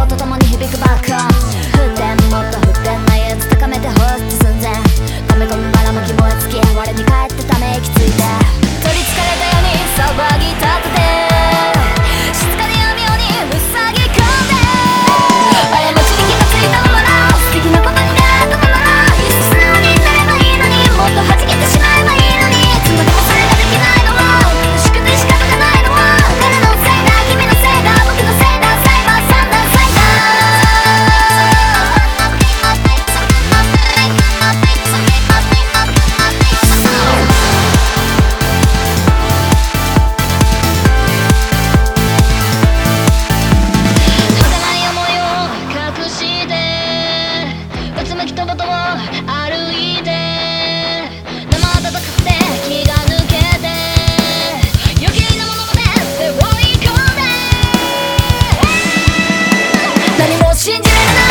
音と Yeah.